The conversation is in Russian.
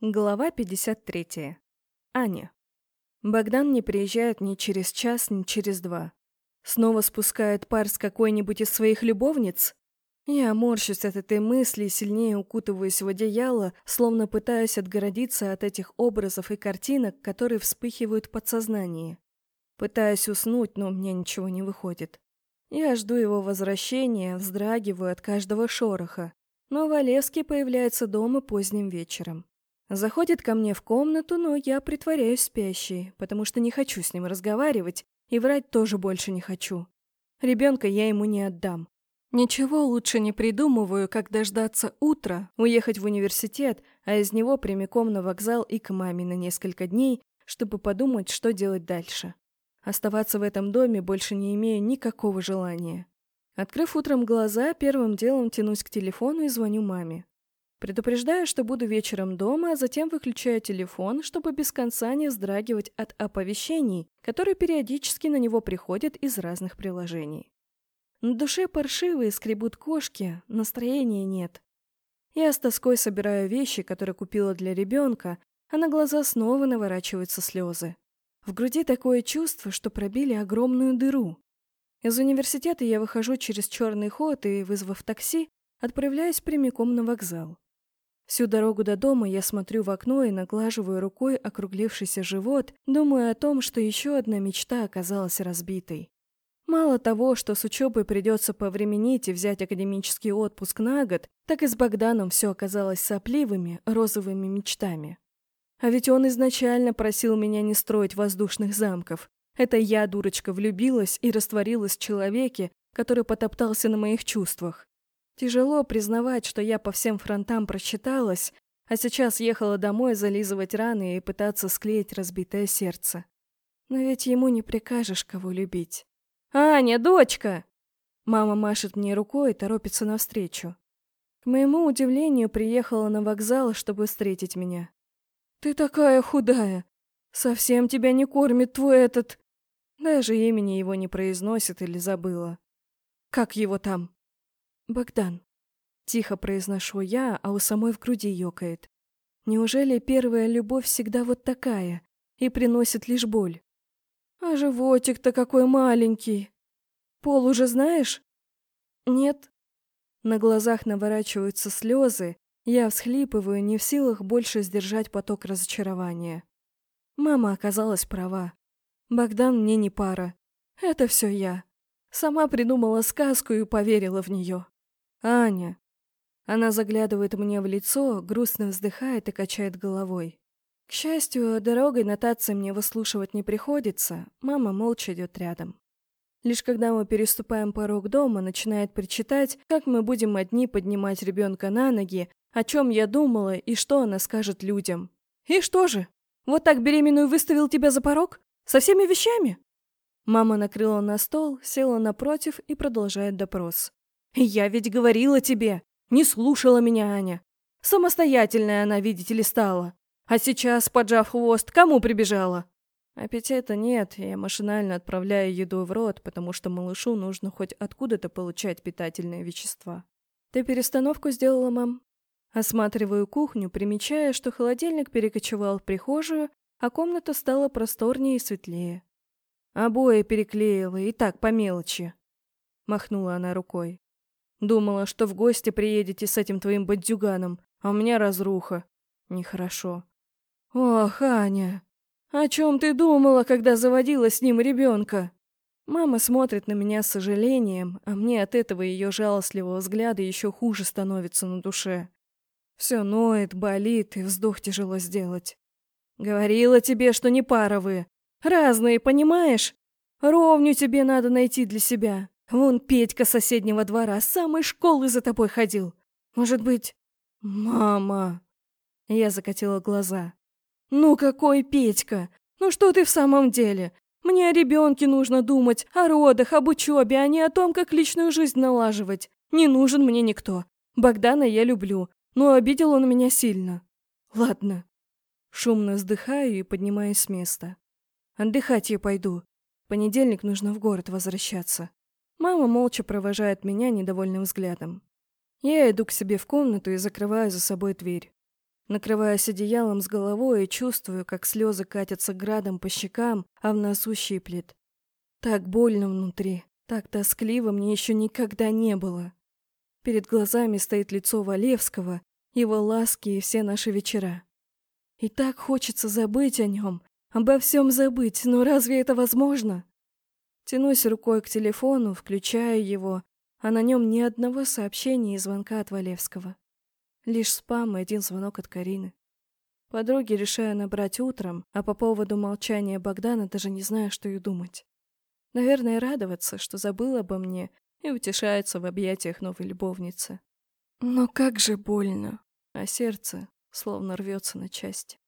Глава 53. Аня. Богдан не приезжает ни через час, ни через два. Снова спускает пар с какой-нибудь из своих любовниц? Я морщусь от этой мысли и сильнее укутываюсь в одеяло, словно пытаюсь отгородиться от этих образов и картинок, которые вспыхивают в подсознании. Пытаюсь уснуть, но мне ничего не выходит. Я жду его возвращения, вздрагиваю от каждого шороха. Но Валевский появляется дома поздним вечером. Заходит ко мне в комнату, но я притворяюсь спящей, потому что не хочу с ним разговаривать, и врать тоже больше не хочу. Ребенка я ему не отдам. Ничего лучше не придумываю, как дождаться утра, уехать в университет, а из него прямиком на вокзал и к маме на несколько дней, чтобы подумать, что делать дальше. Оставаться в этом доме больше не имею никакого желания. Открыв утром глаза, первым делом тянусь к телефону и звоню маме. Предупреждаю, что буду вечером дома, а затем выключаю телефон, чтобы без конца не вздрагивать от оповещений, которые периодически на него приходят из разных приложений. На душе паршивые скребут кошки, настроения нет. Я с тоской собираю вещи, которые купила для ребенка, а на глаза снова наворачиваются слезы. В груди такое чувство, что пробили огромную дыру. Из университета я выхожу через черный ход и, вызвав такси, отправляюсь прямиком на вокзал. Всю дорогу до дома я смотрю в окно и наглаживаю рукой округлившийся живот, думая о том, что еще одна мечта оказалась разбитой. Мало того, что с учебой придется повременить и взять академический отпуск на год, так и с Богданом все оказалось сопливыми, розовыми мечтами. А ведь он изначально просил меня не строить воздушных замков. Это я, дурочка, влюбилась и растворилась в человеке, который потоптался на моих чувствах. Тяжело признавать, что я по всем фронтам просчиталась, а сейчас ехала домой зализывать раны и пытаться склеить разбитое сердце. Но ведь ему не прикажешь, кого любить. «Аня, дочка!» Мама машет мне рукой и торопится навстречу. К моему удивлению, приехала на вокзал, чтобы встретить меня. «Ты такая худая! Совсем тебя не кормит твой этот...» Даже имени его не произносит или забыла. «Как его там?» «Богдан», — тихо произношу я, а у самой в груди ёкает. «Неужели первая любовь всегда вот такая и приносит лишь боль? А животик-то какой маленький! Пол уже знаешь?» «Нет». На глазах наворачиваются слезы, я всхлипываю, не в силах больше сдержать поток разочарования. Мама оказалась права. Богдан мне не пара. Это все я. Сама придумала сказку и поверила в нее. «Аня!» Она заглядывает мне в лицо, грустно вздыхает и качает головой. К счастью, дорогой нотации мне выслушивать не приходится, мама молча идет рядом. Лишь когда мы переступаем порог дома, начинает причитать, как мы будем одни поднимать ребенка на ноги, о чем я думала и что она скажет людям. «И что же? Вот так беременную выставил тебя за порог? Со всеми вещами?» Мама накрыла на стол, села напротив и продолжает допрос. «Я ведь говорила тебе! Не слушала меня Аня! Самостоятельная она, видите ли, стала! А сейчас, поджав хвост, кому прибежала?» Аппетита нет, я машинально отправляю еду в рот, потому что малышу нужно хоть откуда-то получать питательные вещества. «Ты перестановку сделала, мам?» Осматриваю кухню, примечая, что холодильник перекочевал в прихожую, а комната стала просторнее и светлее. «Обои переклеила, и так по мелочи», — махнула она рукой. Думала, что в гости приедете с этим твоим бандюганом, а у меня разруха. Нехорошо. Ох, Аня, о чем ты думала, когда заводила с ним ребенка? Мама смотрит на меня с сожалением, а мне от этого ее жалостливого взгляда еще хуже становится на душе. Все ноет, болит, и вздох тяжело сделать. Говорила тебе, что не пара вы. Разные, понимаешь? Ровню тебе надо найти для себя. Вон Петька соседнего двора с самой школы за тобой ходил. Может быть... Мама... Я закатила глаза. «Ну какой Петька? Ну что ты в самом деле? Мне о ребенке нужно думать, о родах, об учебе, а не о том, как личную жизнь налаживать. Не нужен мне никто. Богдана я люблю, но обидел он меня сильно. Ладно». Шумно вздыхаю и поднимаюсь с места. Отдыхать я пойду. В понедельник нужно в город возвращаться. Мама молча провожает меня недовольным взглядом. Я иду к себе в комнату и закрываю за собой дверь. накрываясь одеялом с головой и чувствую, как слезы катятся градом по щекам, а в носу щиплет. Так больно внутри, так тоскливо мне еще никогда не было. Перед глазами стоит лицо Валевского, его ласки и все наши вечера. И так хочется забыть о нем, обо всем забыть, но разве это возможно? Тянусь рукой к телефону, включаю его, а на нем ни одного сообщения и звонка от Валевского. Лишь спам и один звонок от Карины. Подруги решаю набрать утром, а по поводу молчания Богдана даже не знаю, что и думать. Наверное, радоваться, что забыл обо мне и утешается в объятиях новой любовницы. Но как же больно, а сердце словно рвется на части.